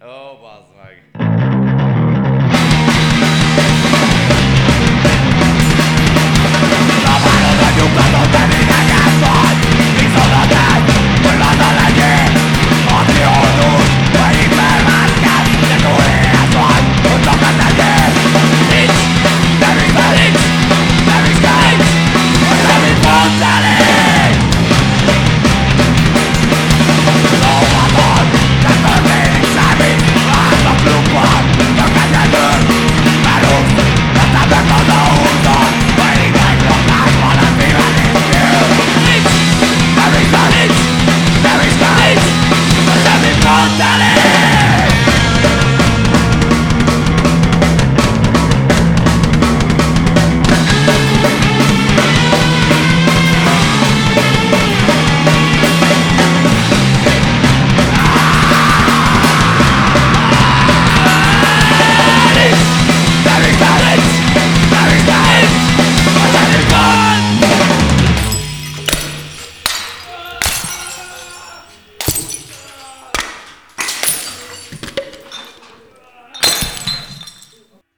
Ó, bazd meg. ¡Dale!